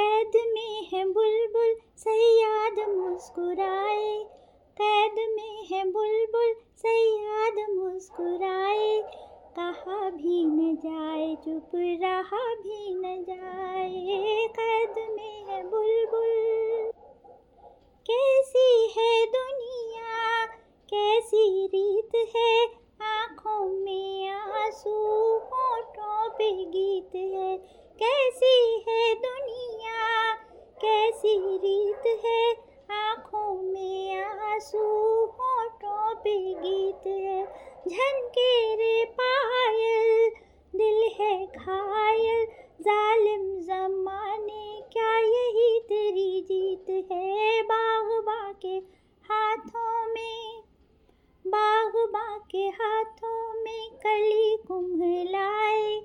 कैद में है बुलबुल सयाद मुस्कुराए। कैद में है बुलबुल सयाद मुस्कुराए। कहा भी न जाए, चुप रहा भी न जाए। कैद में है बुलबुल। कैसी है दुनिया, कैसी रीत है। आँखों में आँसू, होठों पे गीत है। कैसी है दुनिया? कैसी रीत है? आँखों में आँसू होठों पे गीत है। झनके रे पायल, दिल है घायल। जालिम जमाने, क्या यही तेरी जीत है? बागबा के हाथों में बागबा के हाथों में कली कुम्हलाए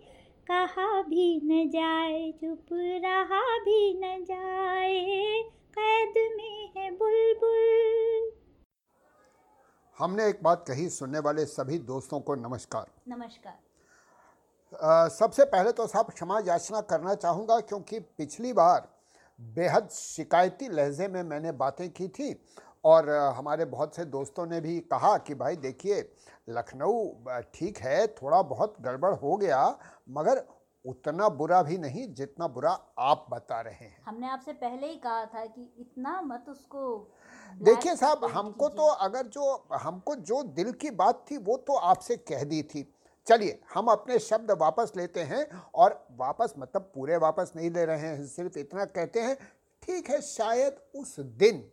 कहा भी न जाए चुप रहा भी न जाए कैद में है बुलबुल। हमने एक बात कही सुनने वाले सभी दोस्तों को नमस्कार। नमस्कार। अ, सबसे पहले तो साहब क्षमा याचना करना चाहूँगा क्योंकि पिछली बार बेहद शिकायती लहजे में मैंने बातें की थी और हमारे बहुत से दोस्तों ने भी कहा कि भाई देखिए लखनऊ ठीक है थोड़ा बहुत गड़बड़ हो गया मगर उतना बुरा भी नहीं जितना बुरा आप बता रहे हैं। हमने आपसे पहले ही कहा था कि इतना मत उसको देखिए साहब हमको तो अगर जो हमको जो दिल की बात थी वो तो आपसे कह दी थी। चलिए हम अपने शब्द वापस लेते हैं और वापस मतलब पूरे वापस नहीं ले रहे हैं सिर्फ़ इतना कहते हैं ठीक है शायद उस दिन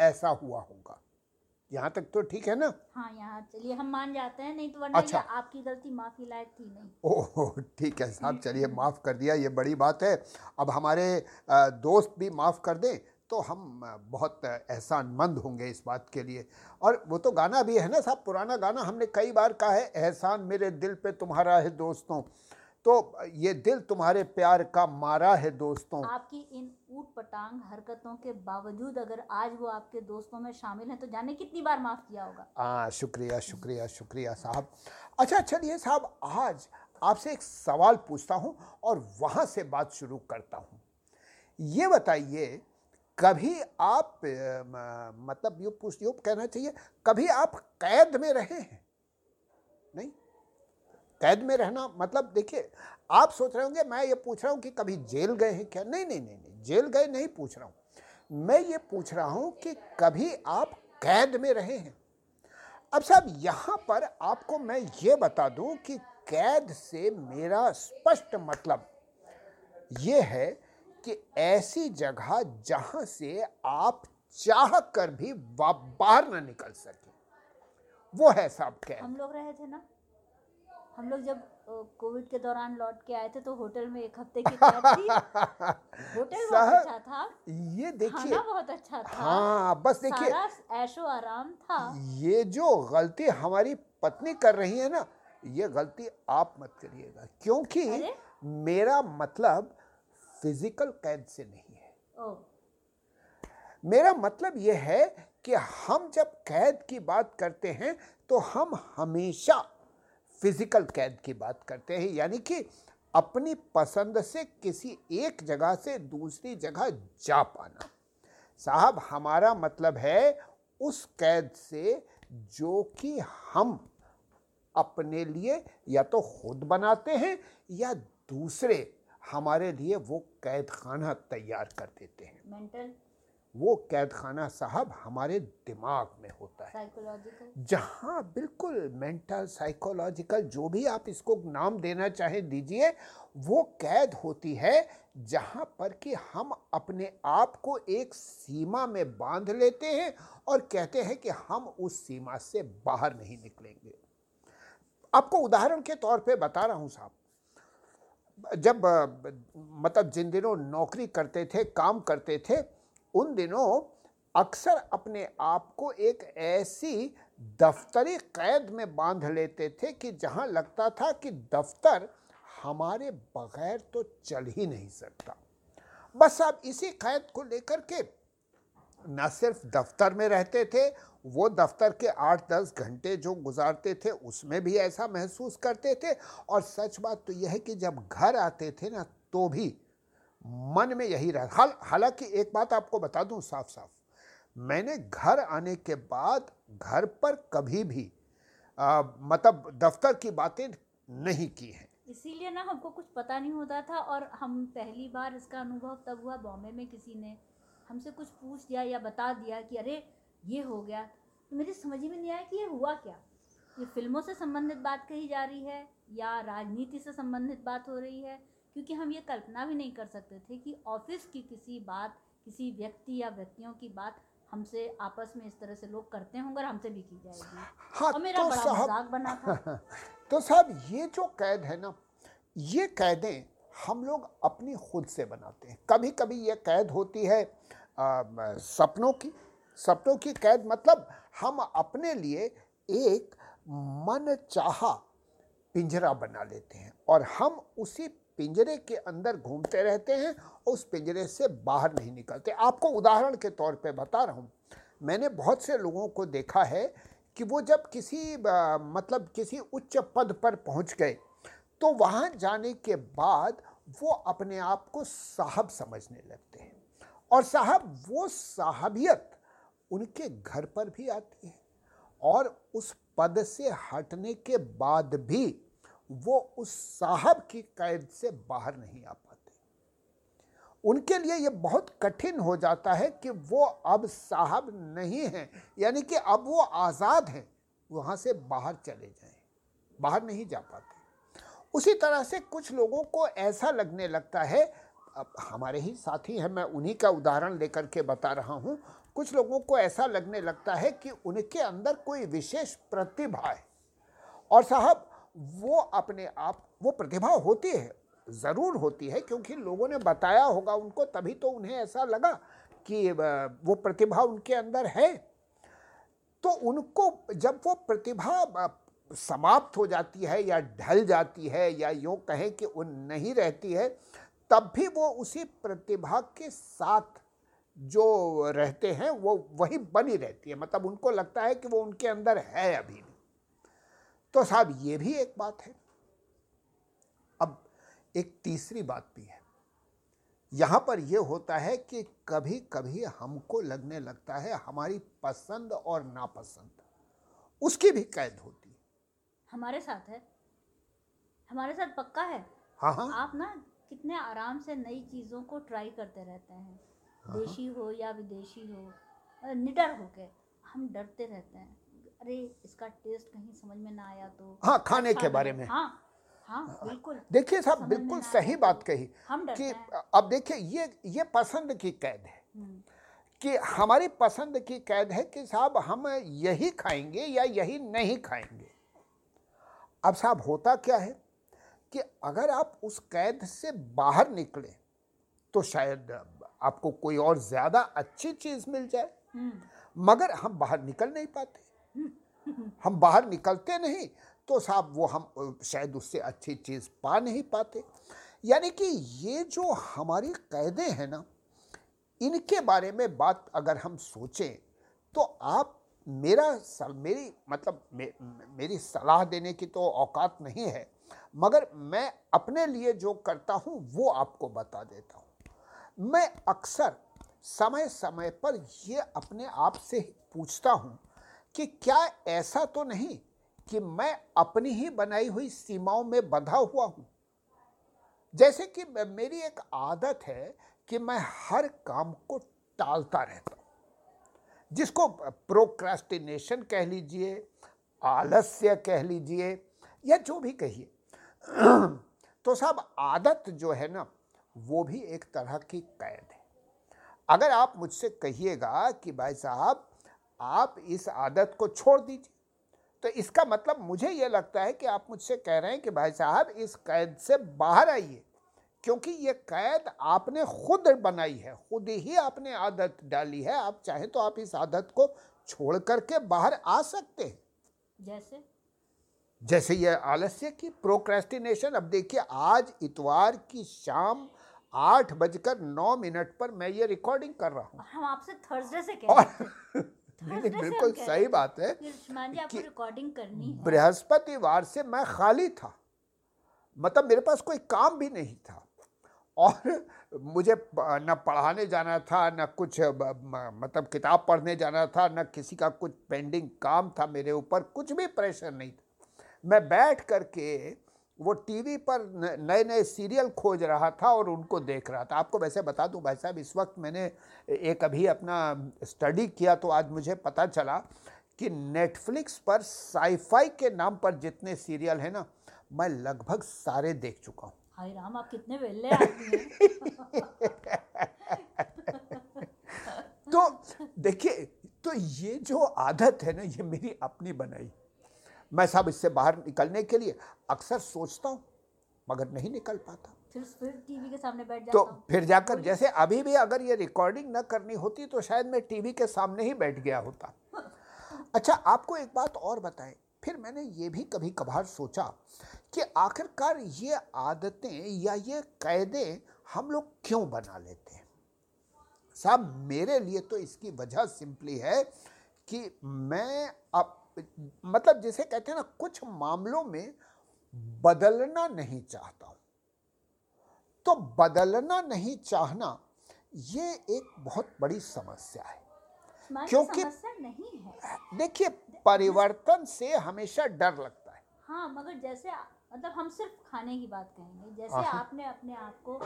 ऐसा हुआ होगा। यहाँ तक तो ठीक है ना? हाँ यहाँ चलिए हम मान जाते हैं नहीं तो वरना अच्छा। आपकी गलती माफ़ी लायक थी नहीं। ओह ठीक है साहब चलिए माफ़ कर दिया ये बड़ी बात है। अब हमारे दोस्त भी माफ़ कर दें तो हम बहुत एहसानमंद होंगे इस बात के लिए। और वो तो गाना भी है ना साहब पुराना गाना हमने कई बार कहा है एहसान मेरे दिल पे तुम्हारा है दोस्तों। तो ये दिल तुम्हारे प्यार का मारा है दोस्तों। आपकी इन ऊट पटांग हरकतों के बावजूद अगर आज वो आपके दोस्तों में शामिल हैं तो जाने कितनी बार माफ़ किया होगा? हाँ शुक्रिया शुक्रिया शुक्रिया साहब। अच्छा चलिए साहब आज आपसे एक सवाल पूछता हूँ और वहाँ से बात शुरू करता हूँ। ये बताइए कभी आप मतलब ये पूछ ये कहना चाहिए कभी आप कैद में रहे हैं? नहीं? कैद में रहना मतलब देखिए, आप सोच रहे होंगे, मैं ये पूछ रहा हूँ कि कभी जेल गए हैं क्या? नहीं नहीं नहीं नहीं, जेल गए नहीं पूछ रहा हूँ। मैं ये पूछ रहा हूँ कि कभी आप कैद में रहे हैं? अब साहब, यहाँ पर आपको मैं ये बता दूँ कि कैद से मेरा स्पष्ट मतलब ये है कि ऐसी जगह जहाँ से आप चाह कर भी बाहर ना निकल सके। वो है साहब, कैद। हम लोग रहे थे ना? हम लोग जब कोविड के दौरान लौट के आए थे तो होटल में एक हफ़्ते की थी। होटल बहुत अच्छा था। ये देखिए। खाना बहुत अच्छा था। हाँ बस देखिए। ऐशो आराम था। ये जो गलती हमारी पत्नी कर रही है ना ये गलती आप मत करिएगा क्योंकि अरे? मेरा मतलब फ़िज़िकल कैद से नहीं है। ओ। मेरा मतलब ये है कि हम जब कैद की बात करते हैं तो हम हमेशा फ़िज़िकल कैद की बात करते हैं, यानी कि अपनी पसंद से किसी एक जगह से दूसरी जगह जा पाना। साहब, हमारा मतलब है उस कैद से जो कि हम अपने लिए या तो खुद बनाते हैं या दूसरे हमारे लिए वो कैद खाना तैयार कर देते हैं। मेंटल वो कैद खाना साहब हमारे दिमाग में होता है। जहाँ बिल्कुल मेंटल साइकोलॉजिकल जो भी आप इसको नाम देना चाहें दीजिए वो कैद होती है जहाँ पर कि हम अपने आप को एक सीमा में बाँध लेते हैं और कहते हैं कि हम उस सीमा से बाहर नहीं निकलेंगे। आपको उदाहरण के तौर पे बता रहा हूँ साहब। जब मतलब जिन दिनों नौकरी करते थे काम करते थे उन दिनों अक्सर अपने आप को एक ऐसी दफ्तरी कैद में बाँध लेते थे कि जहाँ लगता था कि दफ्तर हमारे बगैर तो चल ही नहीं सकता। बस अब इसी कैद को लेकर के न सिर्फ़ दफ्तर में रहते थे, वो दफ्तर के आठ दस घंटे जो गुजारते थे उसमें भी ऐसा महसूस करते थे। और सच बात तो यह है कि जब घर आते थे ना तो भी मन में यही रह हाल हालाँकि एक बात आपको बता दूँ साफ़ साफ़ मैंने घर आने के बाद घर पर कभी भी आ, मतलब दफ्तर की बातें नहीं की हैं। इसीलिए ना हमको कुछ पता नहीं होता था और हम पहली बार इसका अनुभव तब हुआ बॉम्बे में किसी ने हमसे कुछ पूछ दिया या बता दिया कि अरे ये हो गया। तो मेरी समझ में नहीं आया कि ये हुआ क्या। ये फ़िल्मों से संबंधित बात कही जा रही है या राजनीति से संबंधित बात हो रही है? क्योंकि हम ये कल्पना भी नहीं कर सकते थे कि ऑफ़िस की किसी बात किसी व्यक्ति या व्यक्तियों की बात हमसे आपस में इस तरह से लोग करते होंगे और हमसे भी की जाएगी। हाँ और मेरा तो बड़ा साहब मज़ाक बना था। तो साहब ये जो कैद है ना ये कैदें हम लोग अपनी खुद से बनाते हैं। कभी कभी ये कैद होती है आ, सपनों की। सपनों की कैद मतलब हम अपने लिए एक मन चाहा पिंजरा बना लेते हैं और हम उसी पिंजरे के अंदर घूमते रहते हैं और उस पिंजरे से बाहर नहीं निकलते। आपको उदाहरण के तौर पे बता रहा हूँ। मैंने बहुत से लोगों को देखा है कि वो जब किसी मतलब किसी उच्च पद पर पहुँच गए तो वहाँ जाने के बाद वो अपने आप को साहब समझने लगते हैं। और साहब, वो साहबियत उनके घर पर भी आती है और उस पद से हटने के बाद भी वो उस साहब की कैद से बाहर नहीं आ पाते। उनके लिए ये बहुत कठिन हो जाता है कि वो अब साहब नहीं हैं, यानी कि अब वो आज़ाद हैं, वहाँ से बाहर चले जाएँ, बाहर नहीं जा पाते। उसी तरह से कुछ लोगों को ऐसा लगने लगता है, अब हमारे ही साथी हैं, मैं उन्हीं का उदाहरण लेकर के बता रहा हूँ, कुछ लोगों को ऐसा लगने लगता है कि उनके अंदर कोई विशेष प्रतिभा है। और साहब वो अपने आप, वो प्रतिभा होती है, ज़रूर होती है, क्योंकि लोगों ने बताया होगा उनको, तभी तो उन्हें ऐसा लगा कि वो प्रतिभा उनके अंदर है। तो उनको जब वो प्रतिभा समाप्त हो जाती है या ढल जाती है या यूँ कहें कि वो नहीं रहती है, तब भी वो उसी प्रतिभा के साथ जो रहते हैं, वो वही बनी रहती है। मतलब उनको लगता है कि वो उनके अंदर है अभी तो साहब ये भी एक बात है। अब एक तीसरी बात भी है। यहाँ पर यह होता है कि कभी कभी हमको लगने लगता है हमारी पसंद और नापसंद उसकी भी कैद होती है। हमारे साथ है। हमारे साथ पक्का है। हाँ हाँ। आप ना कितने आराम से नई चीज़ों को ट्राई करते रहते हैं हाँ। देशी हो या विदेशी हो निडर होके हम डरते रहते हैं। अरे इसका टेस्ट कहीं समझ में ना आया तो। हाँ खाने अच्छा के बारे में। हाँ हाँ बिल्कुल। देखिए साहब बिल्कुल सही तो बात कही कि अब देखिए ये ये पसंद की कैद है। हम्म, कि हमारी पसंद की कैद है कि साहब हम यही खाएँगे या यही नहीं खाएँगे। अब साहब होता क्या है कि अगर आप उस कैद से बाहर निकले तो शायद आपको कोई और ज़्यादा अच्छी चीज़ मिल जाए। हम्म, मगर हम बाहर निकल नहीं पाते। हम बाहर निकलते नहीं तो साहब वो हम शायद उससे अच्छी चीज़ पा नहीं पाते। यानी कि ये जो हमारी कैदें हैं ना इनके बारे में बात अगर हम सोचें तो आप मेरा सल, मेरी मतलब मे, मेरी सलाह देने की तो औकात नहीं है मगर मैं अपने लिए जो करता हूँ वो आपको बता देता हूँ। मैं अक्सर समय समय पर ये अपने आप से पूछता हूँ कि क्या ऐसा तो नहीं कि मैं अपनी ही बनाई हुई सीमाओं में बंधा हुआ हूँ? जैसे कि मेरी एक आदत है कि मैं हर काम को टालता रहता हूँ। जिसको प्रोक्रास्टिनेशन कह लीजिए, आलस्य कह लीजिए, या जो भी कहिए। तो साहब आदत जो है ना, वो भी एक तरह की कैद है। अगर आप मुझसे कहिएगा कि भाई साहब आप इस आदत को छोड़ दीजिए। तो इसका मतलब मुझे ये लगता है कि आप मुझसे कह रहे हैं कि भाई साहब इस कैद से बाहर आइए क्योंकि ये कैद आपने खुद बनाई है खुद ही आपने आदत डाली है। आप चाहें तो आप इस आदत को छोड़ करके बाहर आ सकते हैं। जैसे? जैसे ये आलस्य की प्रोक्रेस्टिनेशन अब देखिए आज इतवार की शाम आठ बजकर नौ मिनट पर मैं ये रिकॉर्डिंग कर रहा हूँ। हम आपसे थर्सडे से कह और नहीं, हम बिल्कुल सही बात है कि बृहस्पतिवार से मैं खाली था। मतलब मेरे पास कोई काम भी नहीं था। और मुझे न पढ़ाने जाना था न कुछ मतलब किताब पढ़ने जाना था न किसी का कुछ पेंडिंग काम था मेरे ऊपर कुछ भी प्रेशर नहीं था। मैं बैठ करके वो टीवी पर नए नए सीरियल खोज रहा था और उनको देख रहा था। आपको वैसे बता दूँ भाई साहब इस वक्त मैंने एक अभी अपना स्टडी किया तो आज मुझे पता चला कि नेटफ्लिक्स पर साईफाई के नाम पर जितने सीरियल हैं ना मैं लगभग सारे देख चुका हूँ। हाय राम आप कितने वेले तो देखिए तो ये जो आदत है ना ये मेरी अपनी बनाई। मैं सब इससे बाहर निकलने के लिए अक्सर सोचता हूँ मगर नहीं निकल पाता। फिर फिर टीवी के सामने बैठ तो जाता तो फिर जाकर जैसे अभी भी अगर ये रिकॉर्डिंग न करनी होती तो शायद मैं टीवी के सामने ही बैठ गया होता। अच्छा आपको एक बात और बताएँ। फिर मैंने ये भी कभी कभार सोचा कि आखिरकार ये आदतें या ये कैदें हम लोग क्यों बना लेते हैं? साहब मेरे लिए तो इसकी वजह सिंपली है कि मैं अब मतलब जिसे कहते हैं ना कुछ मामलों में बदलना नहीं चाहता हूँ। तो बदलना नहीं चाहना ये एक बहुत बड़ी समस्या है। क्योंकि नहीं है। देखिए परिवर्तन से हमेशा डर लगता है। हाँ मगर जैसे मतलब हम सिर्फ़ खाने की बात कहेंगे। जैसे आपने अपने आप को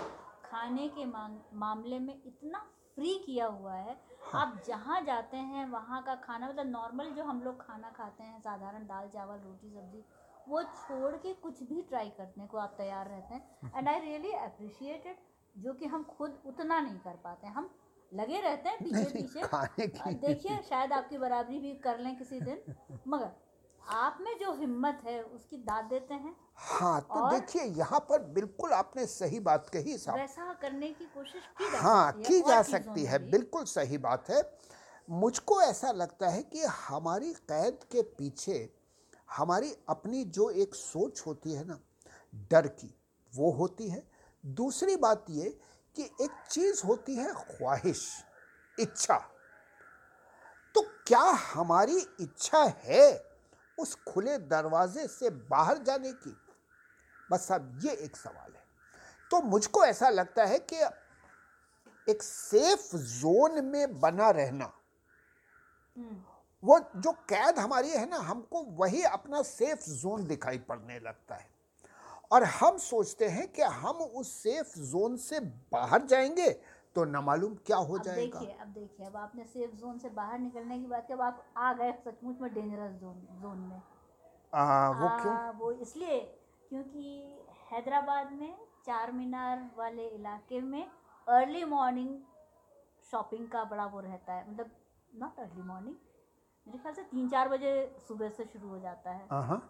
खाने के मामले में इतना फ्री किया हुआ है हाँ। आप जहाँ जाते हैं वहाँ का खाना मतलब नॉर्मल जो हम लोग खाना खाते हैं साधारण दाल चावल रोटी सब्ज़ी वो छोड़ के कुछ भी ट्राई करने को आप तैयार रहते हैं। एंड आई रियली अप्रिशिएटेड जो कि हम खुद उतना नहीं कर पाते। हम लगे रहते हैं पीछे पीछे। देखिए शायद आपकी बराबरी भी कर लें किसी दिन मगर आप में जो हिम्मत है उसकी दाद देते हैं। हाँ तो देखिए यहाँ पर बिल्कुल आपने सही बात कही साहब वैसा करने की कोशिश की जा हाँ की जा सकती है। बिल्कुल सही बात है। मुझको ऐसा लगता है कि हमारी कैद के पीछे हमारी अपनी जो एक सोच होती है ना डर की वो होती है। दूसरी बात ये कि एक चीज़ होती है ख्वाहिश इच्छा। तो क्या हमारी इच्छा है उस खुले दरवाजे से बाहर जाने की? बस अब ये एक सवाल है। तो मुझको ऐसा लगता है कि एक सेफ़ जोन में बना रहना हम्म। वो जो कैद हमारी है ना हमको वही अपना सेफ़ जोन दिखाई पड़ने लगता है। और हम सोचते हैं कि हम उस सेफ़ जोन से बाहर जाएँगे तो न मालूम क्या हो अब जाएगा। देखिए अब देखिए अब आपने सेफ़ जोन से बाहर निकलने की बात की अब आप आ गए सचमुच में डेंजरस जोन जोन में। आ, वो आ, क्यों? वो इसलिए क्योंकि हैदराबाद में चार मीनार वाले इलाके में अर्ली मॉर्निंग शॉपिंग का बड़ा वो रहता है। मतलब नॉट अर्ली मॉर्निंग मेरे ख्याल से तीन चार बजे सुबह से शुरू हो जाता है।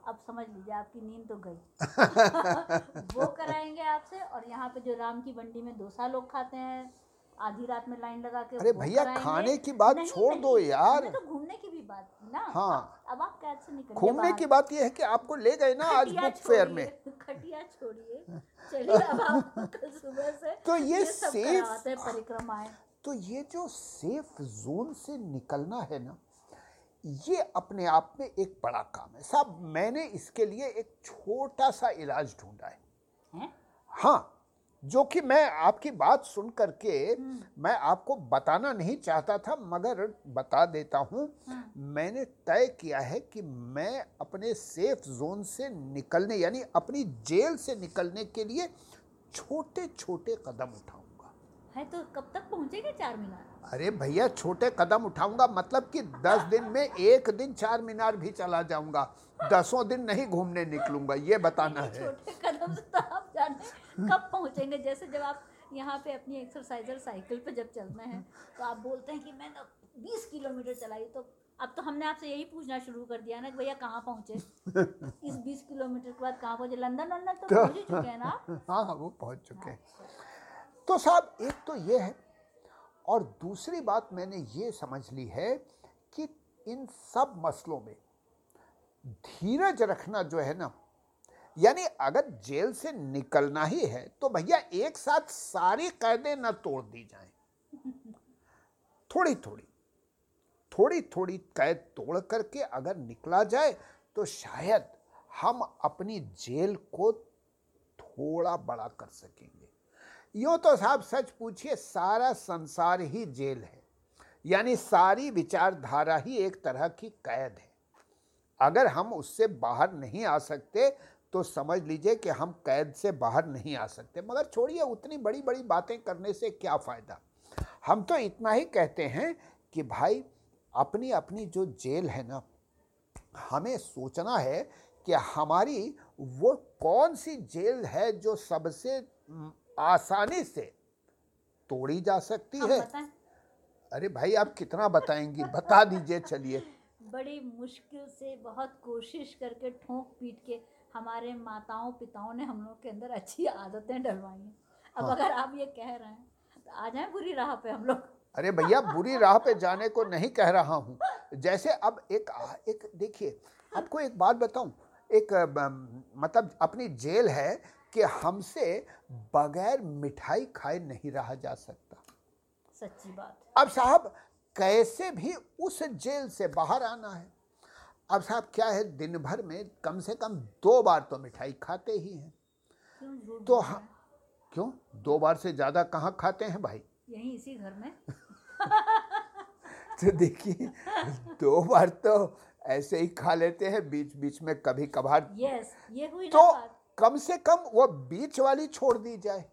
अब समझ लीजिए आपकी नींद तो गई। वो कराएँगे आपसे और यहाँ पे जो राम की मंडी में डोसा लोग खाते हैं आधी रात में लाइन लगा के अरे भैया खाने की बात छोड़ दो यार। तो घूमने की भी बात ना। हाँ। अब आप कैसे निकल घूमने की बात ये है कि आपको ले गए ना आज बुक फेयर में। खटिया छोड़िए। चलिए अब आप कल सुबह से तो ये सेफ़ परिक्रमाएँ तो ये जो सेफ़ जोन से निकलना है ना ये अपने आप में एक बड़ा काम है। साहब मैंने इसके लिए एक छोटा सा इलाज ढूंढा है, है? हाँ जो कि मैं आपकी बात सुन करके हम्म। मैं आपको बताना नहीं चाहता था मगर बता देता हूँ। हाँ। मैंने तय किया है कि मैं अपने सेफ़ जोन से निकलने यानी अपनी जेल से निकलने के लिए छोटे छोटे कदम उठाऊँगा। है तो कब तक पहुँचेंगे चार मीनार? अरे भैया छोटे कदम उठाऊँगा मतलब कि दस दिन में एक दिन चार मीनार भी चला जाऊँगा। दसों दिन नहीं घूमने निकलूँगा ये बताना है। छोटे कदम से तो आप जाने कब पहुँचेंगे? जैसे जब आप यहाँ पे अपनी एक्सरसाइजर साइकिल पे जब चलते हैं तो आप बोलते हैं कि मैंने बीस किलोमीटर चलाई तो अब तो हमने आपसे यही पूछना शुरू कर दिया ना कि भैया कहाँ पहुँचे? इस बीस किलोमीटर के बाद कहाँ पहुँचे? लंदन लंदन तो पहुँच चुके हैं ना हाँ हाँ वो पहुँच चुके हैं अच्छा। तो साहब एक तो ये है और दूसरी बात मैंने ये समझ ली है कि इन सब मसलों में धीरज रखना जो है ना यानी अगर जेल से निकलना ही है तो भैया एक साथ सारी कैदें न तोड़ दी जाए। थोड़ी थोड़ी थोड़ी थोड़ी कैद तोड़ करके अगर निकला जाए तो शायद हम अपनी जेल को थोड़ा बड़ा कर सकेंगे। यूँ तो साहब सच पूछिए, सारा संसार ही जेल है। यानी सारी विचारधारा ही एक तरह की कैद है। अगर हम उससे बाहर नहीं आ सकते तो समझ लीजिए कि हम कैद से बाहर नहीं आ सकते। मगर छोड़िए उतनी बड़ी बड़ी बातें करने से क्या फ़ायदा? हम तो इतना ही कहते हैं कि भाई अपनी अपनी जो जेल है ना हमें सोचना है कि हमारी वो कौन सी जेल है जो सबसे आसानी से तोड़ी जा सकती है? अरे भाई आप कितना बताएँगी? बता दीजिए चलिए। बड़ी मुश्किल से बहुत कोशिश करके ठोंक पीट के हमारे माताओं पिताओं ने हम लोग के अंदर अच्छी आदतें डलवाई हैं। अब हाँ। अगर आप ये कह रहे हैं तो आ जाए बुरी राह पे हम लोग। अरे भैया बुरी राह पे जाने को नहीं कह रहा हूँ। जैसे अब एक एक देखिए आपको एक बात बताऊँ। एक मतलब अपनी जेल है कि हमसे बगैर मिठाई खाए नहीं रहा जा सकता। सच्ची बात। अब साहब कैसे भी उस जेल से बाहर आना है? अब साहब क्या है दिन भर में कम से कम दो बार तो मिठाई खाते ही हैं। तो हाँ क्यों? दो बार से ज़्यादा कहाँ खाते हैं भाई? यही इसी घर में? तो देखिए दो बार तो ऐसे ही खा लेते हैं बीच बीच में कभी कभार। यस ये हुई तो कम से कम वो बीच वाली छोड़ दी जाए।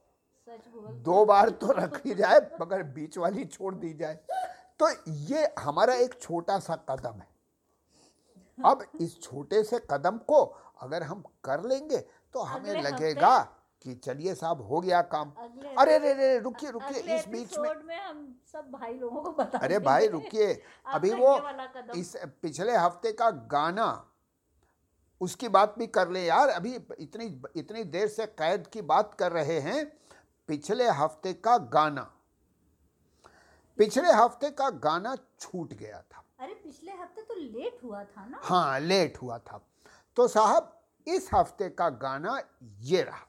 दो बार तो रखी जाए मगर बीच वाली छोड़ दी जाए। तो ये हमारा एक छोटा सा कदम है। अब इस छोटे से कदम को अगर हम कर लेंगे तो हमें लगेगा कि चलिए साहब हो गया काम। अरे रे रे रुकिए रुकिए इस बीच में, में हम सब भाई लोगों को बता अरे भाई रुकिए। अभी वो इस पिछले हफ़्ते का गाना उसकी बात भी कर ले यार। अभी इतनी इतनी देर से कैद की बात कर रहे हैं पिछले हफ़्ते का गाना। पिछले हफ़्ते का गाना छूट गया था। अरे, पिछले हफ़्ते तो लेट हुआ था ना। हाँ लेट हुआ था। तो साहब, इस हफ़्ते का गाना ये रहा।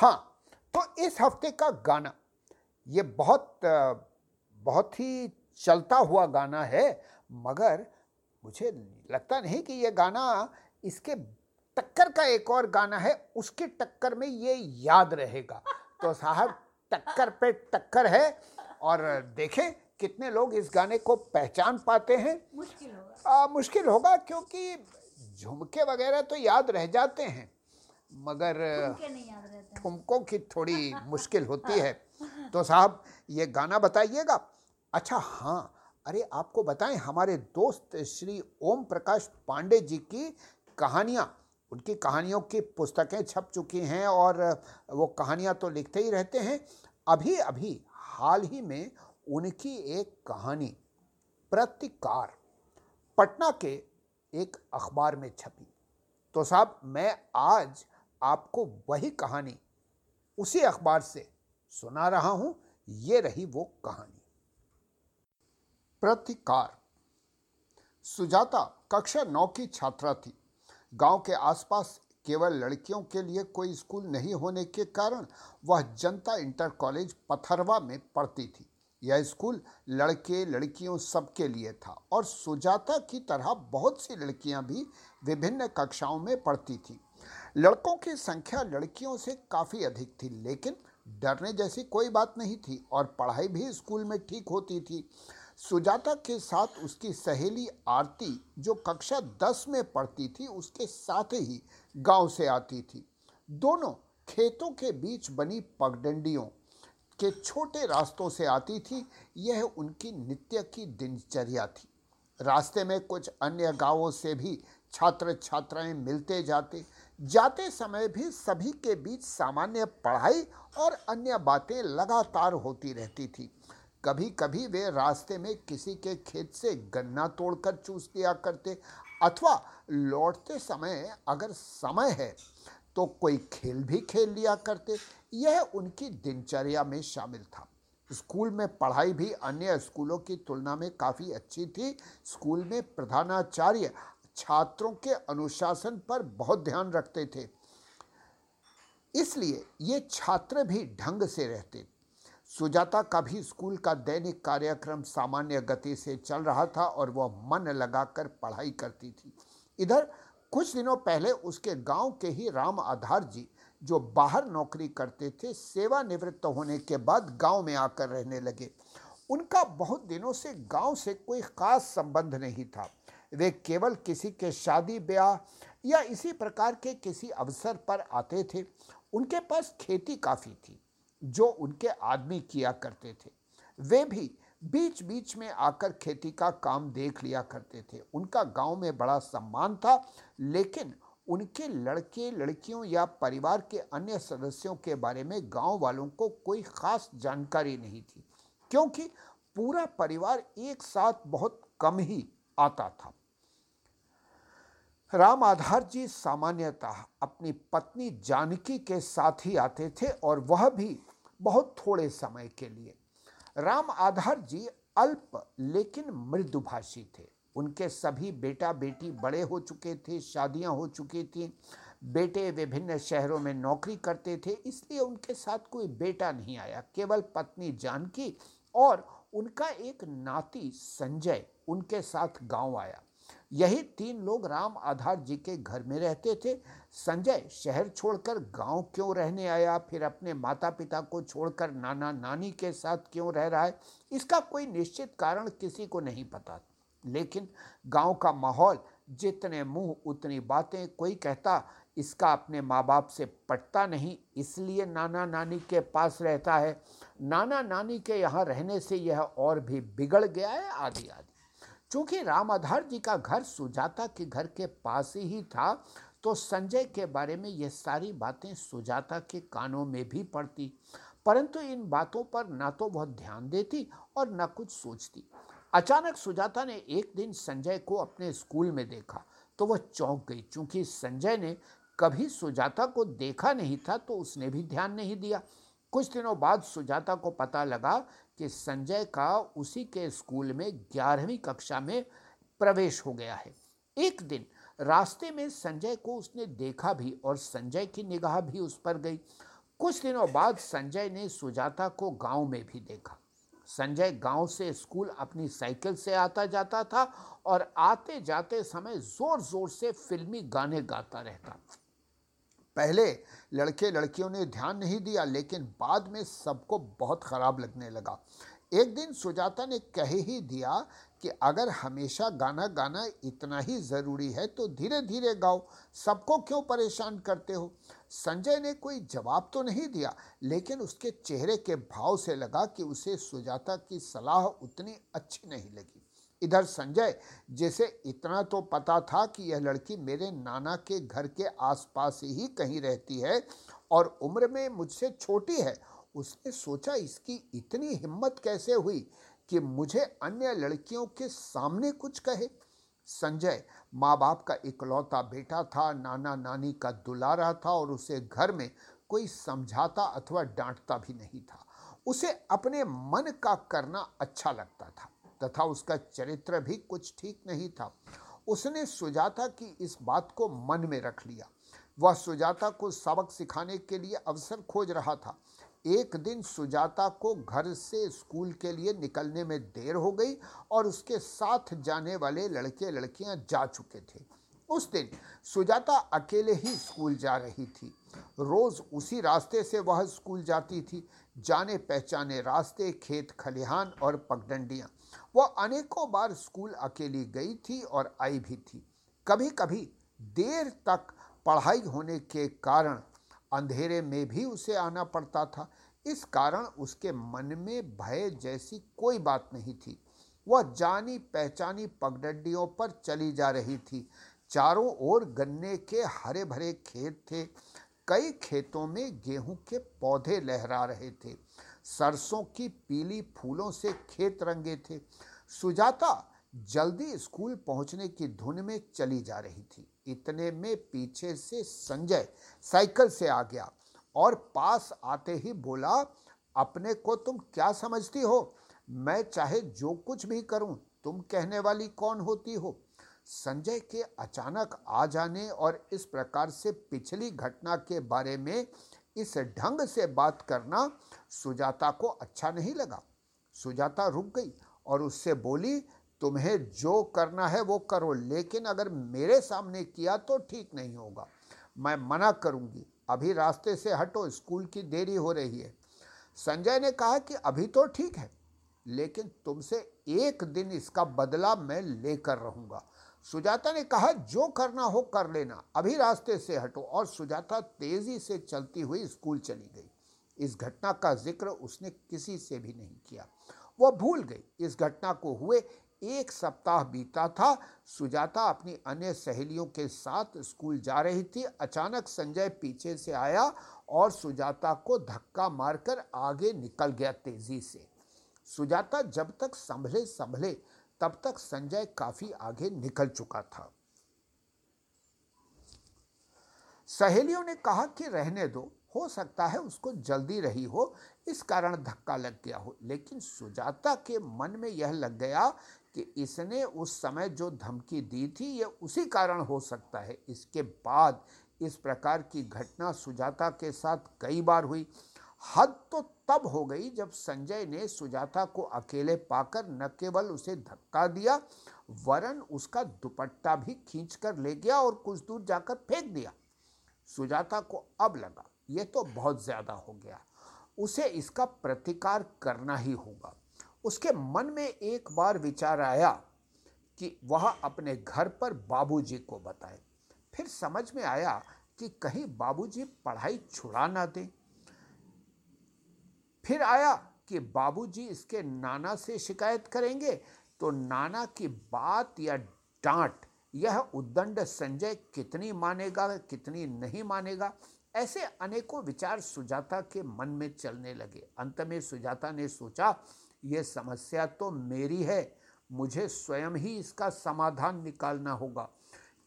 हाँ तो इस हफ़्ते का गाना ये बहुत बहुत ही चलता हुआ गाना है मगर मुझे लगता नहीं कि ये गाना इसके टक्कर का एक और गाना है उसके टक्कर में ये याद रहेगा। तो साहब टक्कर पे टक्कर है और देखें कितने लोग इस गाने को पहचान पाते हैं। मुश्किल होगा। मुश्किल होगा क्योंकि झुमके वगैरह तो याद रह जाते हैं मगर ठुमकों की थोड़ी मुश्किल होती है। तो साहब, ये गाना बताइएगा। अच्छा हाँ। अरे, आपको बताएँ, हमारे दोस्त श्री ओम प्रकाश पांडे जी की कहानियाँ। उनकी कहानियों की पुस्तकें छप चुकी हैं और वो कहानियाँ तो लिखते ही रहते हैं। अभी अभी, हाल ही में उनकी एक कहानी, प्रतिकार, पटना के एक अखबार में छपी। तो साहब, मैं आज आपको वही कहानी उसी अखबार से सुना रहा हूँ, ये रही वो कहानी। प्रतिकार। सुजाता कक्षा नौ की छात्रा थी। गाँव के आसपास केवल लड़कियों के लिए कोई स्कूल नहीं होने के कारण वह जनता इंटर कॉलेज पथरवा में पढ़ती थी। यह स्कूल लड़के, लड़कियों सबके लिए था और सुजाता की तरह बहुत सी लड़कियाँ भी विभिन्न कक्षाओं में पढ़ती थीं। लड़कों की संख्या लड़कियों से काफ़ी अधिक थी, लेकिन डरने जैसी कोई बात नहीं थी और पढ़ाई भी स्कूल में ठीक होती थी। सुजाता के साथ उसकी सहेली आरती, जो कक्षा दस में पढ़ती थी, उसके साथ ही गाँव से आती थी। दोनों खेतों के बीच बनी पगडंडियों के छोटे रास्तों से आती थी। यह उनकी नित्य की दिनचर्या थी। रास्ते में कुछ अन्य गाँवों से भी छात्र छात्राएँ मिलते जाते जाते समय भी सभी के बीच सामान्य पढ़ाई और अन्य बातें लगातार होती रहती थी। कभी कभी वे रास्ते में किसी के खेत से गन्ना तोड़कर चूस लिया करते अथवा लौटते समय अगर समय है तो कोई खेल भी खेल लिया करते। यह उनकी दिनचर्या में शामिल था। स्कूल में पढ़ाई भी अन्य स्कूलों की तुलना में काफ़ी अच्छी थी। स्कूल में प्रधानाचार्य छात्रों के अनुशासन पर बहुत ध्यान रखते थे। इसलिए ये छात्र भी ढंग से रहते। सुजाता का भी स्कूल का दैनिक कार्यक्रम सामान्य गति से चल रहा था और वह मन लगाकर पढ़ाई करती थी। इधर, कुछ दिनों पहले उसके गाँव के ही राम आधार जी, जो बाहर नौकरी करते थे, सेवानिवृत्त होने के बाद गाँव में आकर रहने लगे। उनका बहुत दिनों से गाँव से कोई खास संबंध नहीं था। वे केवल किसी के शादी, ब्याह या इसी प्रकार के किसी अवसर पर आते थे। उनके पास खेती काफ़ी थी, जो उनके आदमी किया करते थे। वे भी बीच बीच में आकर खेती का काम देख लिया करते थे। उनका गाँव में बड़ा सम्मान था, लेकिन उनके लड़के, लड़कियों या परिवार के अन्य सदस्यों के बारे में गाँव वालों को कोई खास जानकारी नहीं थी, क्योंकि पूरा परिवार एक साथ बहुत कम ही आता था। राम आधार जी सामान्यतः अपनी पत्नी जानकी के साथ ही आते थे और वह भी बहुत थोड़े समय के लिए। राम आधार जी अल्प लेकिन मृदुभाषी थे। उनके सभी बेटा बेटी बड़े हो चुके थे, शादियाँ हो चुकी थी। बेटे विभिन्न शहरों में नौकरी करते थे, इसलिए उनके साथ कोई बेटा नहीं आया। केवल पत्नी जानकी और उनका एक नाती संजय उनके साथ गाँव आया। यही तीन लोग राम आधार जी के घर में रहते थे। संजय शहर छोड़कर गाँव क्यों रहने आया? फिर अपने माता पिता को छोड़कर नाना नानी के साथ क्यों रह रहा है? इसका कोई निश्चित कारण किसी को नहीं पता। लेकिन गाँव का माहौल जितने मुँह उतनी बातें। कोई कहता, इसका अपने माँ बाप से पटता नहीं, इसलिए नाना नानी के पास रहता है। नाना नानी के यहाँ रहने से यह और भी बिगड़ गया है आदि आदि चूँकि राम आधार जी का घर सुजाता के घर के पास ही था तो संजय के बारे में ये सारी बातें सुजाता के कानों में भी पड़ती। परंतु इन बातों पर ना तो वह ध्यान देती और न कुछ सोचती। अचानक सुजाता ने एक दिन संजय को अपने स्कूल में देखा तो वह चौंक गई। क्योंकि संजय ने कभी सुजाता को देखा नहीं था तो उसने भी ध्यान नहीं दिया। कुछ दिनों बाद सुजाता को पता लगा कि संजय का उसी के स्कूल में ग्यारहवीं कक्षा में प्रवेश हो गया है। एक दिन रास्ते में संजय को उसने देखा भी और संजय की निगाह भी उस पर गई। कुछ दिनों बाद संजय ने सुजाता को गाँव में भी देखा। संजय गाँव से स्कूल अपनी साइकिल से आता जाता था और आते जाते समय ज़ोर ज़ोर से फिल्मी गाने गाता रहता पहले लड़के लड़कियों ने ध्यान नहीं दिया, लेकिन बाद में सबको बहुत खराब लगने लगा। एक दिन सुजाता ने कह ही दिया कि अगर हमेशा गाना गाना इतना ही ज़रूरी है तो धीरे धीरे गाओ। सबको क्यों परेशान करते हो? संजय ने कोई जवाब तो नहीं दिया, लेकिन उसके चेहरे के भाव से लगा कि उसे सुजाता की सलाह उतनी अच्छी नहीं लगी। इधर संजय, जैसे इतना तो पता था कि यह लड़की मेरे नाना के घर के आसपास ही कहीं रहती है और उम्र में मुझसे छोटी है। उसने सोचा इसकी इतनी हिम्मत कैसे हुई कि मुझे अन्य लड़कियों के सामने कुछ कहे। संजय माँ बाप का इकलौता बेटा था, नाना नानी का दुलारा था और उसे घर में कोई समझाता अथवा डांटता भी नहीं था। उसे अपने मन का करना अच्छा लगता था। तथा उसका चरित्र भी कुछ ठीक नहीं था। उसने सुजाता की इस बात को मन में रख लिया। वह सुजाता को सबक सिखाने के लिए अवसर खोज रहा था। एक दिन सुजाता को घर से स्कूल के लिए निकलने में देर हो गई और उसके साथ जाने वाले लड़के लड़कियाँ जा चुके थे। उस दिन सुजाता अकेले ही स्कूल जा रही थी। रोज उसी रास्ते से वह स्कूल जाती थी। जाने पहचाने रास्ते खेत खलिहान और पगडंडियाँ। वह अनेकों बार स्कूल अकेली गई थी और आई भी थी। कभी कभी देर तक पढ़ाई होने के कारण अंधेरे में भी उसे आना पड़ता था। इस कारण उसके मन में भय जैसी कोई बात नहीं थी। वह जानी पहचानी पगडंडियों पर चली जा रही थी। चारों ओर गन्ने के हरे भरे खेत थे। कई खेतों में गेहूँ के पौधे लहरा रहे थे। सरसों की पीली फूलों से खेत रंगे थे। सुजाता जल्दी स्कूल पहुँचने की धुन में चली जा रही थी। इतने में पीछे से संजय साइकिल से आ गया और पास आते ही बोला, अपने को तुम क्या समझती हो? मैं चाहे जो कुछ भी करूँ, तुम कहने वाली कौन होती हो? संजय के अचानक आ जाने और इस प्रकार से पिछली घटना के बारे में इस ढंग से बात करना सुजाता को अच्छा नहीं लगा। सुजाता रुक गई और उससे बोली, तुम्हें जो करना है वो करो, लेकिन अगर मेरे सामने किया तो ठीक नहीं होगा। मैं मना करूँगी। अभी रास्ते से हटो, स्कूल की देरी हो रही है। संजय ने कहा कि अभी तो ठीक है, लेकिन तुमसे एक दिन इसका बदला मैं लेकर रहूँगा। सुजाता ने कहा, जो करना हो कर लेना। अभी रास्ते से हटो। और सुजाता तेज़ी से चलती हुई स्कूल चली गई। इस घटना का ज़िक्र उसने किसी से भी नहीं किया। वह भूल गई। इस घटना को हुए एक सप्ताह बीता था। सुजाता अपनी अन्य सहेलियों के साथ स्कूल जा रही थी। अचानक संजय पीछे से आया और सुजाता को धक्का मारकर आगे निकल गया तेज़ी से। सुजाता जब तक संभले संभले तब तक संजय काफ़ी आगे निकल चुका था। सहेलियों ने कहा कि रहने दो, हो सकता है उसको जल्दी रही हो, इस कारण धक्का लग गया हो। लेकिन सुजाता के मन में यह लग गया कि इसने उस समय जो धमकी दी थी यह उसी कारण हो सकता है। इसके बाद इस प्रकार की घटना सुजाता के साथ कई बार हुई। हद तो तब हो गई जब संजय ने सुजाता को अकेले पाकर न केवल उसे धक्का दिया, वरन उसका दुपट्टा भी खींचकर ले गया और कुछ दूर जाकर फेंक दिया। सुजाता को अब लगा यह तो बहुत ज़्यादा हो गया। उसे इसका प्रतिकार करना ही होगा। उसके मन में एक बार विचार आया कि वह अपने घर पर बाबूजी को बताए। फिर समझ में आया कि कहीं बाबूजी पढ़ाई छुड़ा ना दें। फिर आया कि बाबूजी इसके नाना से शिकायत करेंगे तो नाना की बात या डांट, यह उद्दंड संजय कितनी मानेगा, कितनी नहीं मानेगा, ऐसे अनेकों विचार सुजाता के मन में चलने लगे। अंत में सुजाता ने सोचा ये समस्या तो मेरी है, मुझे स्वयं ही इसका समाधान निकालना होगा।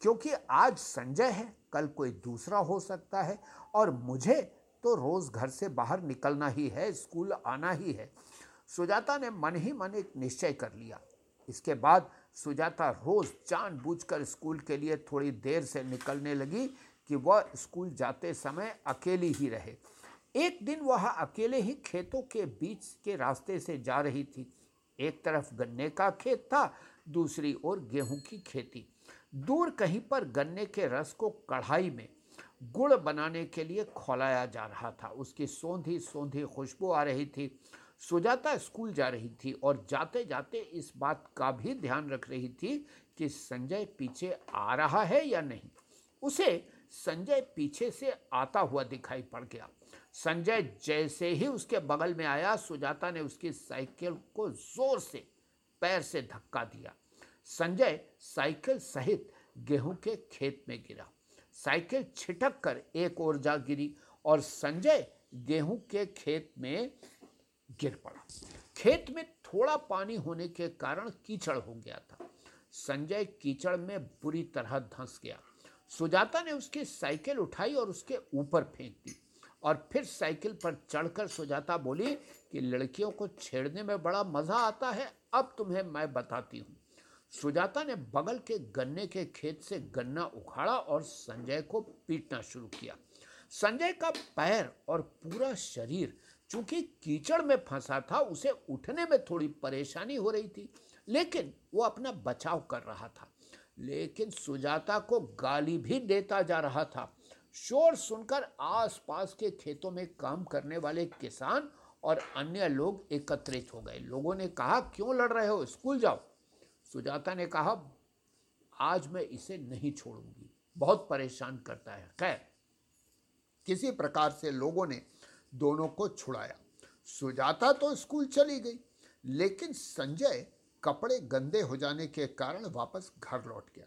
क्योंकि आज संजय है, कल कोई दूसरा हो सकता है और मुझे तो रोज घर से बाहर निकलना ही है, स्कूल आना ही है। सुजाता ने मन ही मन एक निश्चय कर लिया। इसके बाद सुजाता रोज जानबूझकर स्कूल के लिए थोड़ी देर से निकलने लगी कि वह स्कूल जाते समय अकेली ही रहे। एक दिन वह अकेले ही खेतों के बीच के रास्ते से जा रही थी। एक तरफ़ गन्ने का खेत था, दूसरी ओर गेहूँ की खेती। दूर कहीं पर गन्ने के रस को कढ़ाई में गुड़ बनाने के लिए खोलाया जा रहा था। उसकी सौंधी सौंधी खुशबू आ रही थी। सुजाता स्कूल जा रही थी और जाते जाते इस बात का भी ध्यान रख रही थी कि संजय पीछे आ रहा है या नहीं। उसे संजय पीछे से आता हुआ दिखाई पड़ गया। संजय जैसे ही उसके बगल में आया, सुजाता ने उसकी साइकिल को ज़ोर से, पैर से धक्का दिया। संजय साइकिल सहित गेहूँ के खेत में गिरा। साइकिल छिटक कर एक ओर जा गिरी और संजय गेहूँ के खेत में गिर पड़ा। खेत में थोड़ा पानी होने के कारण कीचड़ हो गया था। संजय कीचड़ में बुरी तरह धंस गया। सुजाता ने उसकी साइकिल उठाई और उसके ऊपर फेंक दी और फिर साइकिल पर चढ़कर सुजाता बोली कि, लड़कियों को छेड़ने में बड़ा मज़ा आता है, अब तुम्हें मैं बताती हूँ। सुजाता ने बगल के गन्ने के खेत से गन्ना उखाड़ा और संजय को पीटना शुरू किया। संजय का पैर और पूरा शरीर चूँकि कीचड़ में फंसा था, उसे उठने में थोड़ी परेशानी हो रही थी, लेकिन वो अपना बचाव कर रहा था। लेकिन सुजाता को गाली भी देता जा रहा था। शोर सुनकर आसपास के खेतों में काम करने वाले किसान और अन्य लोग एकत्रित हो गए। लोगों ने कहा, क्यों लड़ रहे हो? स्कूल जाओ। सुजाता ने कहा, आज मैं इसे नहीं छोड़ूँगी। बहुत परेशान करता है। खैर, किसी प्रकार से लोगों ने दोनों को छुड़ाया। सुजाता तो स्कूल चली गई, लेकिन संजय कपड़े गंदे हो जाने के कारण वापस घर लौट गया।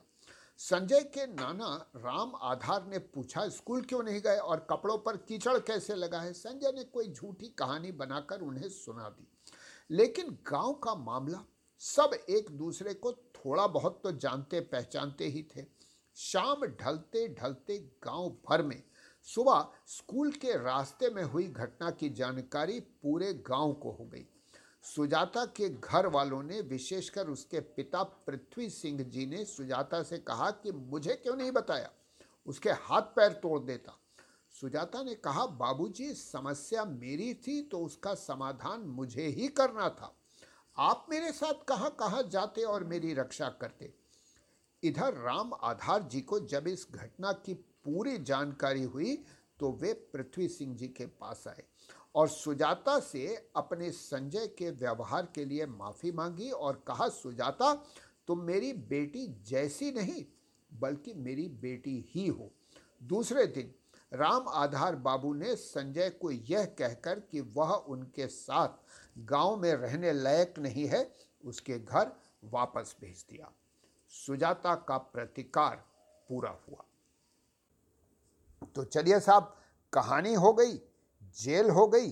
संजय के नाना राम आधार ने पूछा, स्कूल क्यों नहीं गए और कपड़ों पर कीचड़ कैसे लगा है? संजय ने कोई झूठी कहानी बनाकर उन्हें सुना दी। लेकिन गाँव का मामला सब एक दूसरे को थोड़ा बहुत तो जानते पहचानते ही थे। शाम ढलते ढलते गाँव भर में, सुबह स्कूल के रास्ते में हुई घटना की जानकारी पूरे गाँव को हो गई। सुजाता के घर वालों ने, विशेषकर उसके पिता पृथ्वी सिंह जी ने सुजाता से कहा कि मुझे क्यों नहीं बताया? उसके हाथ पैर तोड़ देता। सुजाता ने कहा, बाबूजी, समस्या मेरी थी तो उसका समाधान मुझे ही करना था। आप मेरे साथ कहाँ कहाँ जाते और मेरी रक्षा करते? इधर राम आधार जी को जब इस घटना की पूरी जानकारी हुई तो वे पृथ्वी सिंह जी के पास आए और सुजाता से अपने संजय के व्यवहार के लिए माफ़ी मांगी और कहा, सुजाता, तुम मेरी बेटी जैसी नहीं, बल्कि मेरी बेटी ही हो। दूसरे दिन राम आधार बाबू ने संजय को यह कहकर कि वह उनके साथ गाँव में रहने लायक नहीं है उसके घर वापस भेज दिया। सुजाता का प्रतिकार पूरा हुआ। तो चलिए साहब कहानी हो गई जेल हो गई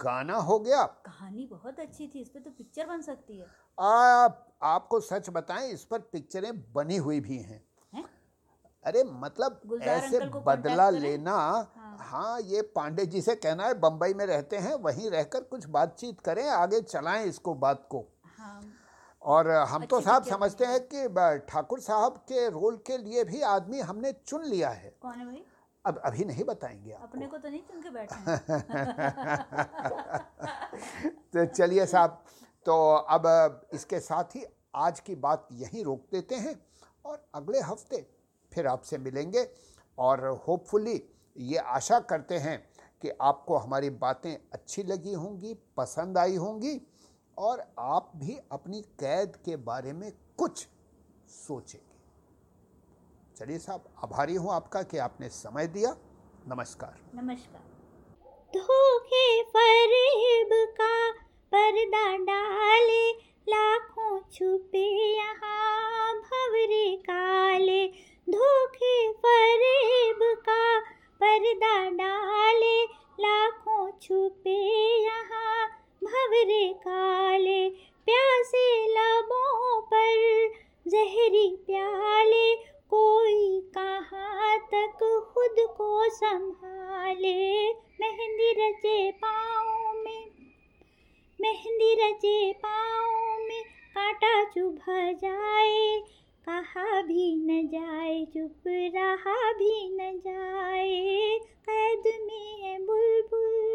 गाना हो गया। कहानी बहुत अच्छी थी इस पर तो पिक्चर बन सकती है। आप आपको सच बताएँ इस पर पिक्चरें बनी हुई भी हैं? अरे मतलब ऐसे बदला लेना। हाँ। हाँ ये पांडे जी से कहना है बम्बई में रहते हैं वहीं रहकर कुछ बातचीत करें आगे चलाएँ इसको बात को। हाँ। और हम तो साहब समझते हैं। कि ठाकुर साहब के रोल के लिए भी आदमी हमने चुन लिया है। कौन है भाई? अब अभी नहीं बताएँगे आप अपने को तो नहीं चुन के बैठे हैं। तो चलिए साहब तो अब इसके साथ ही आज की बात यहीं रोक देते हैं और अगले हफ़्ते फिर आपसे मिलेंगे। और होपफुली ये आशा करते हैं कि आपको हमारी बातें अच्छी लगी होंगी, पसंद आई होंगी और आप भी अपनी कैद के बारे में कुछ सोचेंगे। चलिए साहब, आभारी हूँ आपका कि आपने समय दिया। नमस्कार। नमस्कार। का पर्दा डाले, लाखों छुपे यहाँ भवरे काले। धोखे फरेब का पर्दा डाले, लाखों छुपे यहाँ भवरे काले। प्यासे लबों पर जहरी प्याले, कोई कहाँ तक खुद को संभाले। मेहंदी रचे पाँव में, मेहंदी रचे पाँव में, कांटा चुभा जाए कहा भी न जाए चुप रहा भी न जाए। कैद में है बुलबुल